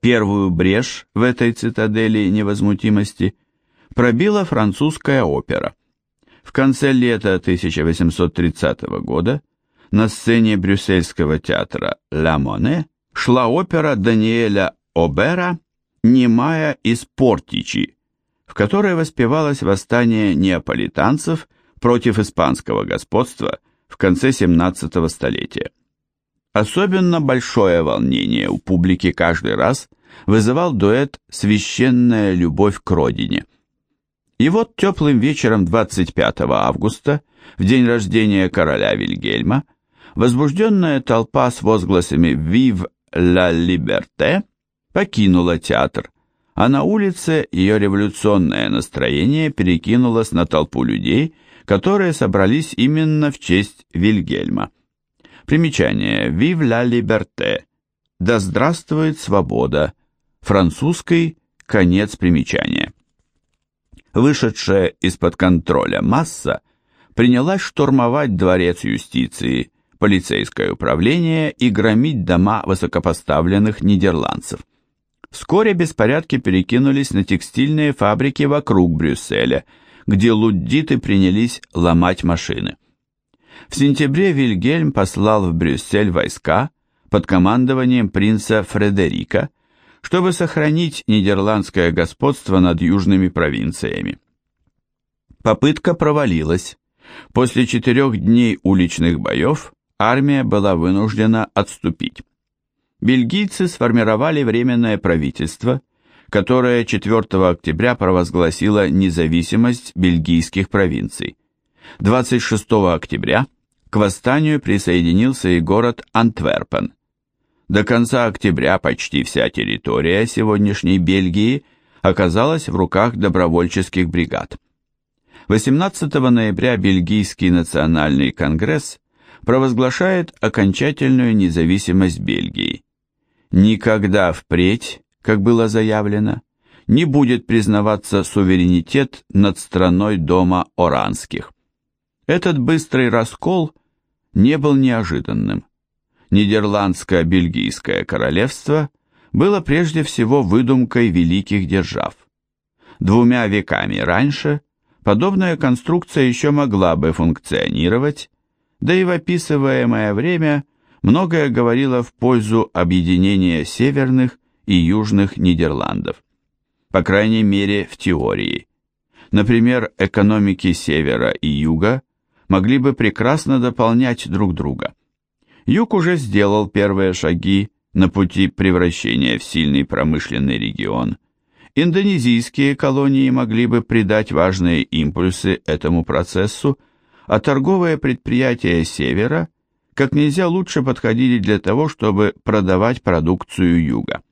Первую брешь в этой цитадели невозмутимости пробила французская опера. В конце лета 1830 года на сцене брюссельского театра «Ла Моне» шла опера Даниэля Обера «Немая из Портичи», в которой воспевалось восстание неаполитанцев против испанского господства в конце 17 столетия. Особенно большое волнение у публики каждый раз вызывал дуэт «Священная любовь к родине». И вот теплым вечером 25 августа, в день рождения короля Вильгельма, возбужденная толпа с возгласами «Vive la liberté» покинула театр, а на улице ее революционное настроение перекинулось на толпу людей, которые собрались именно в честь Вильгельма. Примечание «Vive la liberté» «Да здравствует свобода», французский конец примечания. Вышедшая из-под контроля масса принялась штурмовать дворец юстиции, полицейское управление и громить дома высокопоставленных нидерландцев. Вскоре беспорядки перекинулись на текстильные фабрики вокруг Брюсселя, где луддиты принялись ломать машины. В сентябре Вильгельм послал в Брюссель войска под командованием принца Фредерика, чтобы сохранить нидерландское господство над южными провинциями. Попытка провалилась. После четырех дней уличных боев армия была вынуждена отступить. Бельгийцы сформировали временное правительство, которое 4 октября провозгласило независимость бельгийских провинций. 26 октября к восстанию присоединился и город Антверпен. До конца октября почти вся территория сегодняшней Бельгии оказалась в руках добровольческих бригад. 18 ноября Бельгийский национальный конгресс провозглашает окончательную независимость Бельгии. Никогда впредь, как было заявлено, не будет признаваться суверенитет над страной дома Оранских. Этот быстрый раскол не был неожиданным. Нидерландско-бельгийское королевство было прежде всего выдумкой великих держав. Двумя веками раньше подобная конструкция еще могла бы функционировать, да и в описываемое время многое говорило в пользу объединения северных и южных Нидерландов. По крайней мере, в теории. Например, экономики севера и юга могли бы прекрасно дополнять друг друга. Юг уже сделал первые шаги на пути превращения в сильный промышленный регион. Индонезийские колонии могли бы придать важные импульсы этому процессу, а торговые предприятия Севера как нельзя лучше подходили для того, чтобы продавать продукцию Юга.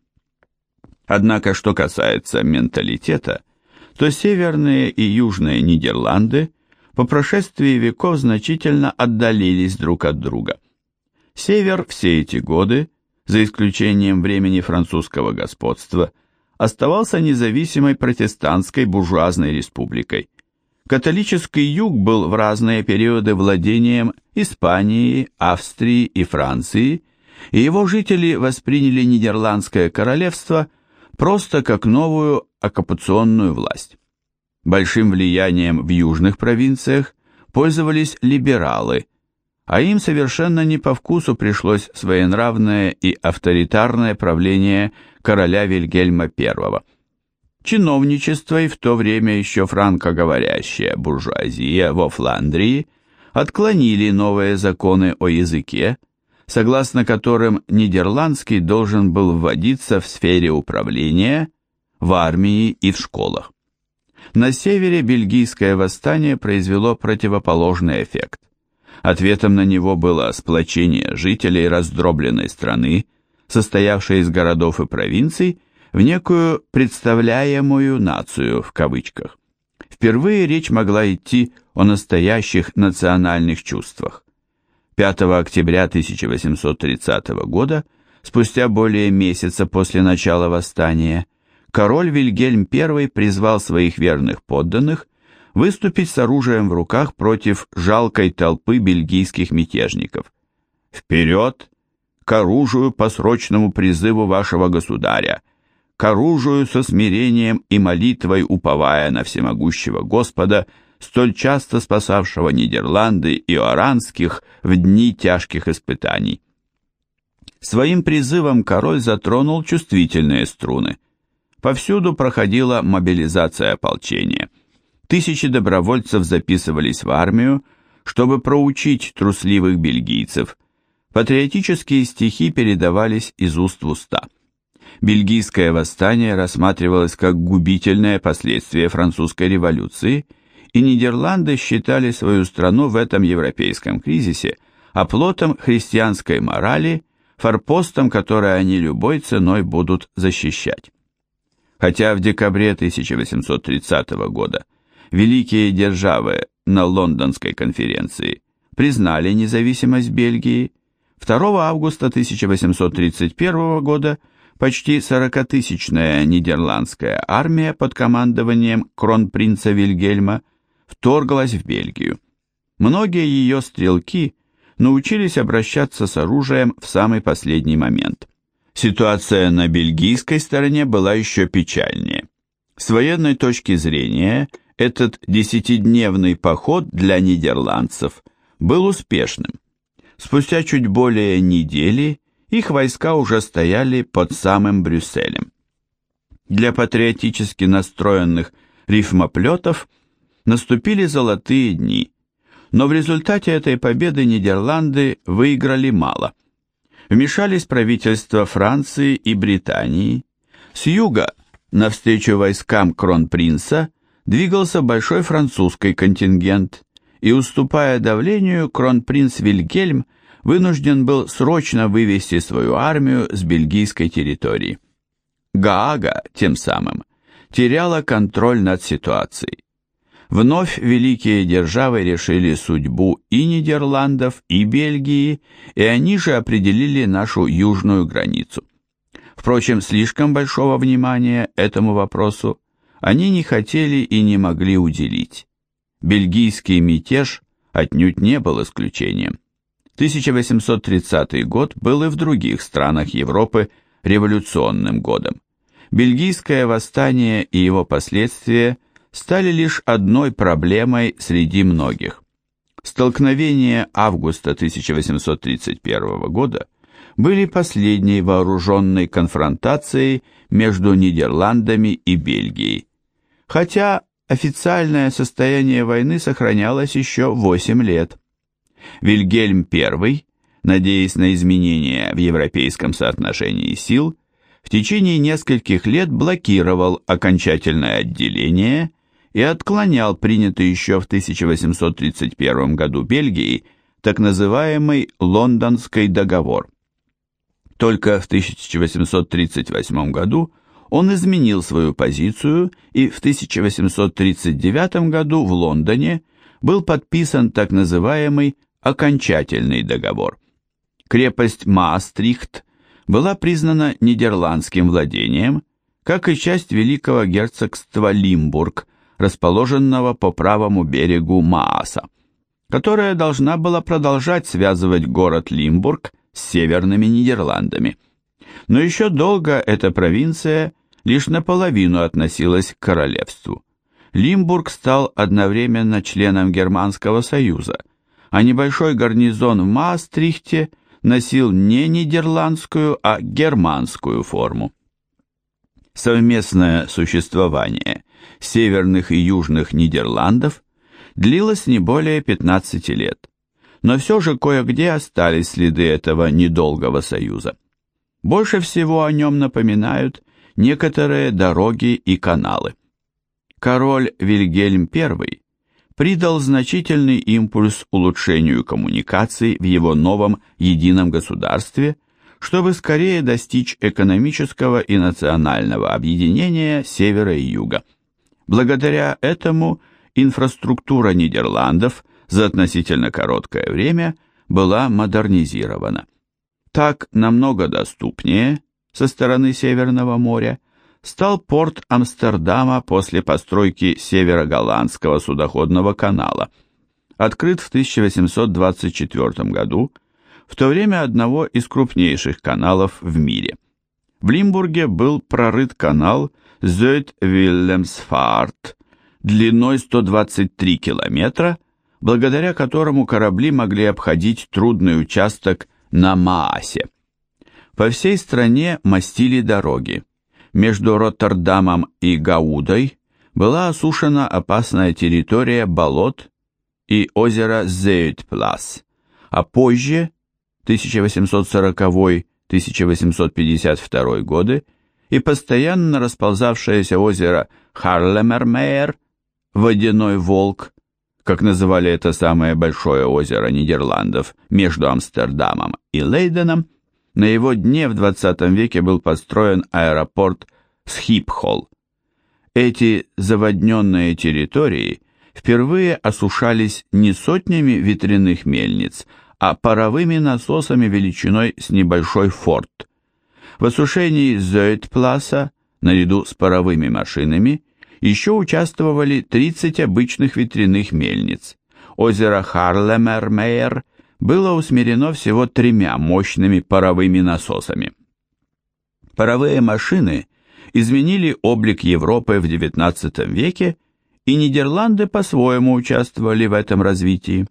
Однако, что касается менталитета, то северные и южные Нидерланды по прошествии веков значительно отдалились друг от друга. Север все эти годы, за исключением времени французского господства, оставался независимой протестантской буржуазной республикой. Католический юг был в разные периоды владением Испании, Австрии и Франции, и его жители восприняли Нидерландское королевство просто как новую оккупационную власть. Большим влиянием в южных провинциях пользовались либералы, а им совершенно не по вкусу пришлось своенравное и авторитарное правление короля Вильгельма I. Чиновничество и в то время еще франкоговорящая буржуазия во Фландрии отклонили новые законы о языке, согласно которым нидерландский должен был вводиться в сфере управления, в армии и в школах. На севере бельгийское восстание произвело противоположный эффект. Ответом на него было сплочение жителей раздробленной страны, состоявшей из городов и провинций, в некую «представляемую нацию» в кавычках. Впервые речь могла идти о настоящих национальных чувствах. 5 октября 1830 года, спустя более месяца после начала восстания, король Вильгельм I призвал своих верных подданных выступить с оружием в руках против жалкой толпы бельгийских мятежников. «Вперед! К оружию по срочному призыву вашего государя!» к оружию со смирением и молитвой уповая на всемогущего Господа, столь часто спасавшего Нидерланды и Оранских в дни тяжких испытаний. Своим призывом король затронул чувствительные струны. Повсюду проходила мобилизация ополчения. Тысячи добровольцев записывались в армию, чтобы проучить трусливых бельгийцев. Патриотические стихи передавались из уст в уста. Бельгийское восстание рассматривалось как губительное последствие французской революции, и Нидерланды считали свою страну в этом европейском кризисе оплотом христианской морали, форпостом, который они любой ценой будут защищать. Хотя в декабре 1830 года великие державы на Лондонской конференции признали независимость Бельгии, 2 августа 1831 года почти 40-тысячная нидерландская армия под командованием кронпринца Вильгельма вторглась в Бельгию. Многие ее стрелки научились обращаться с оружием в самый последний момент. Ситуация на бельгийской стороне была еще печальнее. С военной точки зрения – этот десятидневный поход для нидерландцев был успешным. Спустя чуть более недели их войска уже стояли под самым Брюсселем. Для патриотически настроенных рифмоплетов наступили золотые дни, но в результате этой победы Нидерланды выиграли мало. Вмешались правительства Франции и Британии. С юга, навстречу войскам кронпринца, двигался большой французский контингент, и, уступая давлению, кронпринц Вильгельм вынужден был срочно вывести свою армию с бельгийской территории. Гаага, тем самым, теряла контроль над ситуацией. Вновь великие державы решили судьбу и Нидерландов, и Бельгии, и они же определили нашу южную границу. Впрочем, слишком большого внимания этому вопросу они не хотели и не могли уделить. Бельгийский мятеж отнюдь не был исключением. 1830 год был и в других странах Европы революционным годом. Бельгийское восстание и его последствия стали лишь одной проблемой среди многих. Столкновения августа 1831 года были последней вооруженной конфронтацией между Нидерландами и Бельгией, хотя официальное состояние войны сохранялось еще 8 лет. Вильгельм I, надеясь на изменения в европейском соотношении сил, в течение нескольких лет блокировал окончательное отделение и отклонял принятый еще в 1831 году Бельгией так называемый Лондонский договор. Только в 1838 году он изменил свою позицию и в 1839 году в Лондоне был подписан так называемый окончательный договор. Крепость Маастрихт была признана нидерландским владением, как и часть Великого герцогства Лимбург, расположенного по правому берегу Мааса, которая должна была продолжать связывать город Лимбург с северными Нидерландами. Но еще долго эта провинция лишь наполовину относилась к королевству. Лимбург стал одновременно членом Германского союза, а небольшой гарнизон в Маастрихте носил не нидерландскую, а германскую форму. Совместное существование северных и южных Нидерландов длилось не более 15 лет, но все же кое-где остались следы этого недолгого союза. Больше всего о нем напоминают некоторые дороги и каналы. Король Вильгельм I придал значительный импульс улучшению коммуникаций в его новом едином государстве, чтобы скорее достичь экономического и национального объединения севера и юга. Благодаря этому инфраструктура Нидерландов за относительно короткое время была модернизирована. Так намного доступнее со стороны Северного моря стал порт Амстердама после постройки Северо-Голландского судоходного канала, открыт в 1824 году, в то время одного из крупнейших каналов в мире. в Лимбурге был прорыт канал Зёйт-Вильямсфарт длиной 123 километра, благодаря которому корабли могли обходить трудный участок на Маасе. По всей стране мастили дороги. Между Роттердамом и Гаудой была осушена опасная территория болот и озера Зейтплас, а позже, 1840-1852 годы, и постоянно расползавшееся озеро Харлемермейер, водяной волк, как называли это самое большое озеро Нидерландов между Амстердамом и Лейденом, на его дне в 20 веке был построен аэропорт Схипхолл. Эти заводненные территории впервые осушались не сотнями ветряных мельниц, а паровыми насосами величиной с небольшой форт. В осушении Зойтпласа, наряду с паровыми машинами, еще участвовали 30 обычных ветряных мельниц. Озеро Харлемермейер было усмирено всего тремя мощными паровыми насосами. Паровые машины изменили облик Европы в XIX веке, и Нидерланды по-своему участвовали в этом развитии.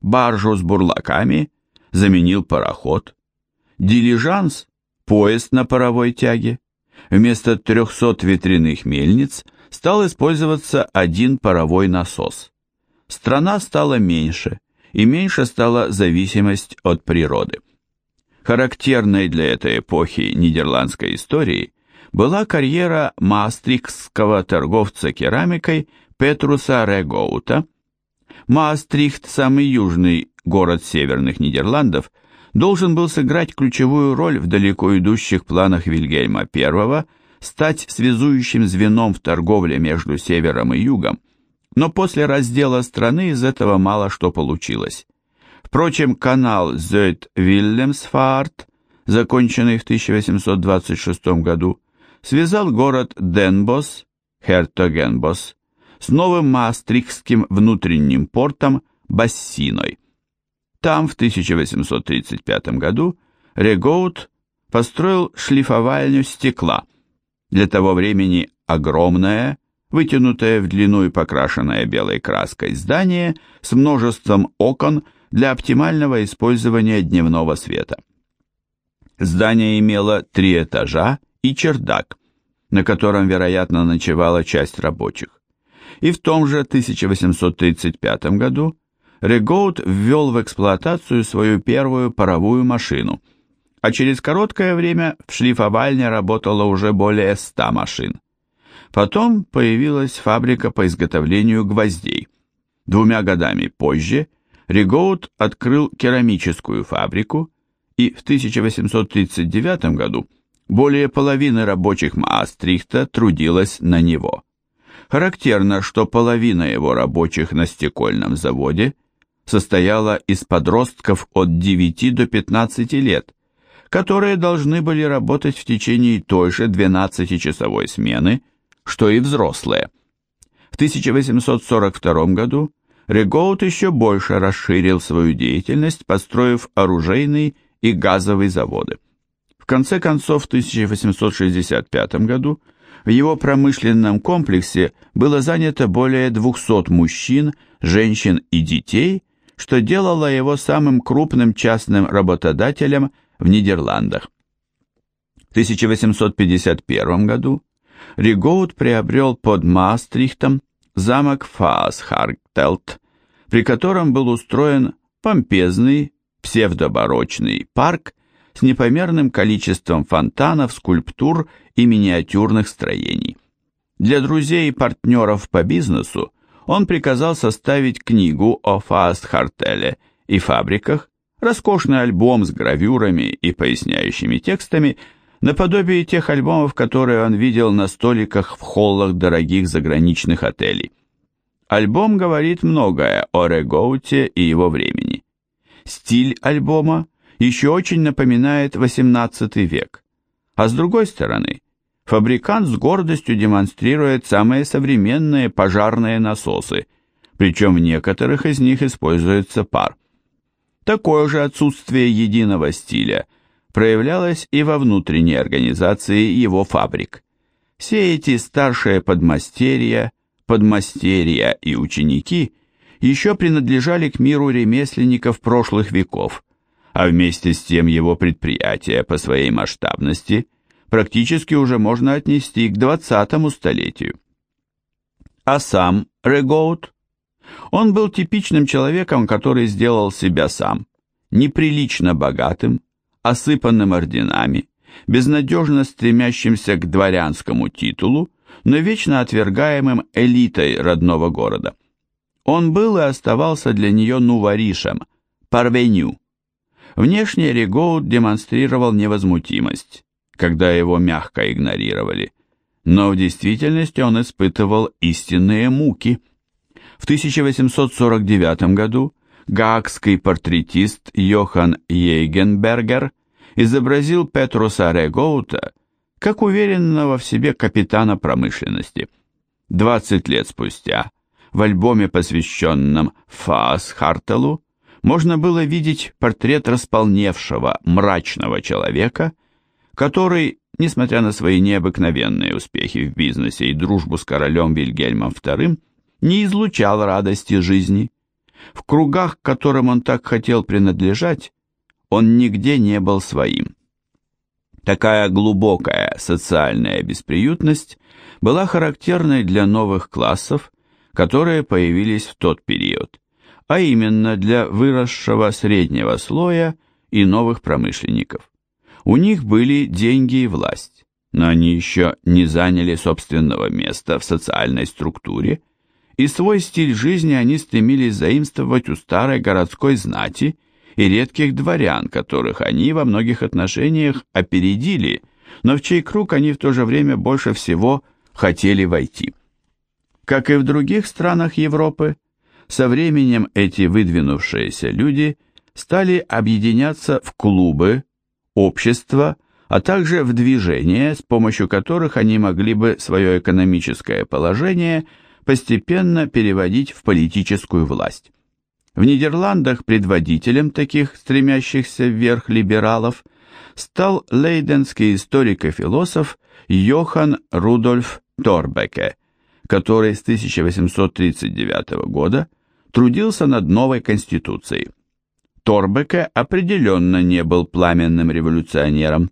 Баржу с бурлаками заменил пароход, дилижанс – поезд на паровой тяге. Вместо 300 ветряных мельниц стал использоваться один паровой насос. Страна стала меньше, и меньше стала зависимость от природы. Характерной для этой эпохи нидерландской истории была карьера маастрихтского торговца керамикой Петруса Регоута. Маастрихт, самый южный город северных Нидерландов, должен был сыграть ключевую роль в далеко идущих планах Вильгельма I стать связующим звеном в торговле между севером и югом, но после раздела страны из этого мало что получилось. Впрочем, канал Зойт-Вильямсфарт, законченный в 1826 году, связал город Денбос, Хертогенбос, с новым Маастрихтским внутренним портом Бассиной. Там в 1835 году Регоут построил шлифовальню стекла, для того времени огромное, вытянутое в длину и покрашенное белой краской здание с множеством окон для оптимального использования дневного света. Здание имело три этажа и чердак, на котором, вероятно, ночевала часть рабочих. И в том же 1835 году Регоут ввел в эксплуатацию свою первую паровую машину, а через короткое время в шлифовальне работало уже более 100 машин. Потом появилась фабрика по изготовлению гвоздей. Двумя годами позже Ригоут открыл керамическую фабрику, и в 1839 году более половины рабочих Маастрихта трудилась на него. Характерно, что половина его рабочих на стекольном заводе состояла из подростков от 9 до 15 лет, которые должны были работать в течение той же 12-часовой смены, что и взрослые. В 1842 году Регоут еще больше расширил свою деятельность, построив оружейный и газовый заводы. В конце концов, в 1865 году в его промышленном комплексе было занято более 200 мужчин, женщин и детей, что делало его самым крупным частным работодателем в Нидерландах. В 1851 году Ригоут приобрел под Маастрихтом замок Фаасхарктелт, при котором был устроен помпезный псевдобарочный парк с непомерным количеством фонтанов, скульптур и миниатюрных строений. Для друзей и партнеров по бизнесу он приказал составить книгу о Фаастхартеле и фабриках, роскошный альбом с гравюрами и поясняющими текстами – наподобие тех альбомов, которые он видел на столиках в холлах дорогих заграничных отелей. Альбом говорит многое о Регоуте и его времени. Стиль альбома еще очень напоминает XVIII век, а с другой стороны, фабрикант с гордостью демонстрирует самые современные пожарные насосы, причем в некоторых из них используется пар. Такое же отсутствие единого стиля – проявлялось и во внутренней организации его фабрик. Все эти старшие подмастерья, подмастерья и ученики еще принадлежали к миру ремесленников прошлых веков, а вместе с тем его предприятия по своей масштабности практически уже можно отнести к 20 столетию. А сам Регоут? Он был типичным человеком, который сделал себя сам, неприлично богатым, осыпанным орденами, безнадежно стремящимся к дворянскому титулу, но вечно отвергаемым элитой родного города. Он был и оставался для нее нуворишем, парвеню. Внешне Регоут демонстрировал невозмутимость, когда его мягко игнорировали, но в действительности он испытывал истинные муки. В 1849 году гаагский портретист Йохан Ейгенбергер изобразил Петруса Регоута как уверенного в себе капитана промышленности. 20 лет спустя в альбоме, посвященном Фаас Хартелу, можно было видеть портрет располневшего, мрачного человека, который, несмотря на свои необыкновенные успехи в бизнесе и дружбу с королем Вильгельмом II, не излучал радости жизни. В кругах, к которым он так хотел принадлежать, он нигде не был своим. Такая глубокая социальная бесприютность была характерной для новых классов, которые появились в тот период, а именно для выросшего среднего слоя и новых промышленников. У них были деньги и власть, но они еще не заняли собственного места в социальной структуре, и свой стиль жизни они стремились заимствовать у старой городской знати и редких дворян, которых они во многих отношениях опередили, но в чей круг они в то же время больше всего хотели войти. Как и в других странах Европы, со временем эти выдвинувшиеся люди стали объединяться в клубы, общества, а также в движения, с помощью которых они могли бы свое экономическое положение постепенно переводить в политическую власть. В Нидерландах предводителем таких стремящихся вверх либералов стал лейденский историк и философ Йохан Рудольф Торбеке, который с 1839 года трудился над новой конституцией. Торбеке определенно не был пламенным революционером.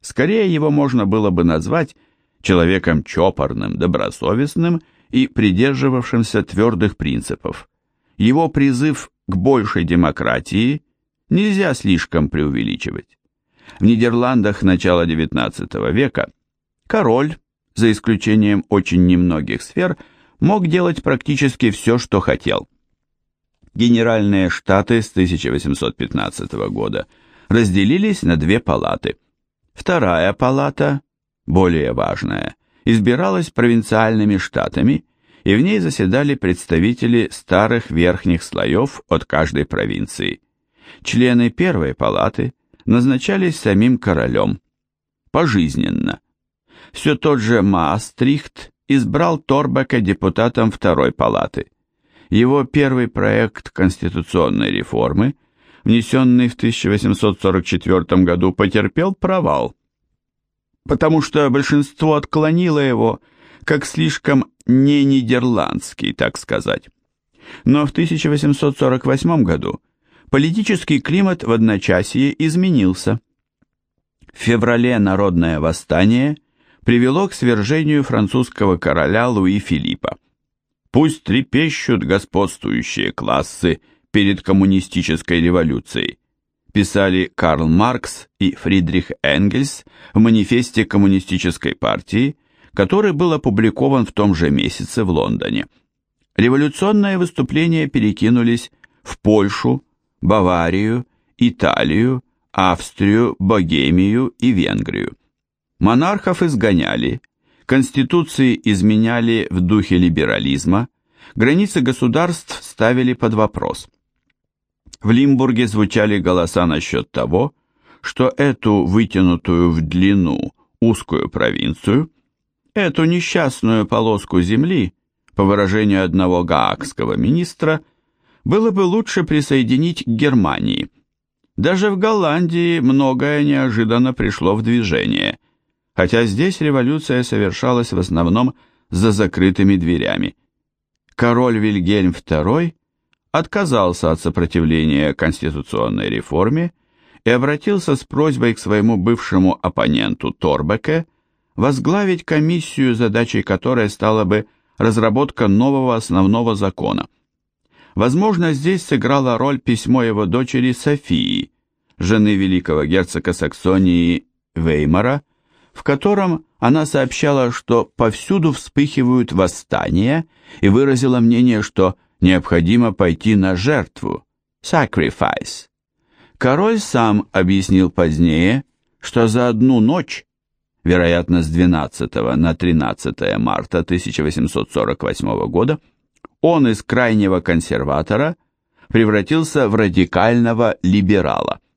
Скорее его можно было бы назвать человеком чопорным, добросовестным и придерживавшимся твердых принципов его призыв к большей демократии нельзя слишком преувеличивать. В Нидерландах начала XIX века король, за исключением очень немногих сфер, мог делать практически все, что хотел. Генеральные штаты с 1815 года разделились на две палаты. Вторая палата, более важная, избиралась провинциальными штатами и в ней заседали представители старых верхних слоев от каждой провинции. Члены первой палаты назначались самим королем, пожизненно. Все тот же Маастрихт избрал Торбека депутатом второй палаты. Его первый проект конституционной реформы, внесенный в 1844 году, потерпел провал, потому что большинство отклонило его как слишком не нидерландский, так сказать. Но в 1848 году политический климат в одночасье изменился. В феврале народное восстание привело к свержению французского короля Луи Филиппа. Пусть трепещут господствующие классы перед коммунистической революцией, писали Карл Маркс и Фридрих Энгельс в манифесте коммунистической партии который был опубликован в том же месяце в Лондоне. Революционные выступления перекинулись в Польшу, Баварию, Италию, Австрию, Богемию и Венгрию. Монархов изгоняли, конституции изменяли в духе либерализма, границы государств ставили под вопрос. В Лимбурге звучали голоса насчет того, что эту вытянутую в длину узкую провинцию – Эту несчастную полоску земли, по выражению одного гаагского министра, было бы лучше присоединить к Германии. Даже в Голландии многое неожиданно пришло в движение, хотя здесь революция совершалась в основном за закрытыми дверями. Король Вильгельм II отказался от сопротивления конституционной реформе и обратился с просьбой к своему бывшему оппоненту Торбеке возглавить комиссию, задачей которой стала бы разработка нового основного закона. Возможно, здесь сыграла роль письмо его дочери Софии, жены великого герцога Саксонии Веймара, в котором она сообщала, что повсюду вспыхивают восстания и выразила мнение, что необходимо пойти на жертву, sacrifice. Король сам объяснил позднее, что за одну ночь, вероятно, с 12 на 13 марта 1848 года, он из крайнего консерватора превратился в радикального либерала –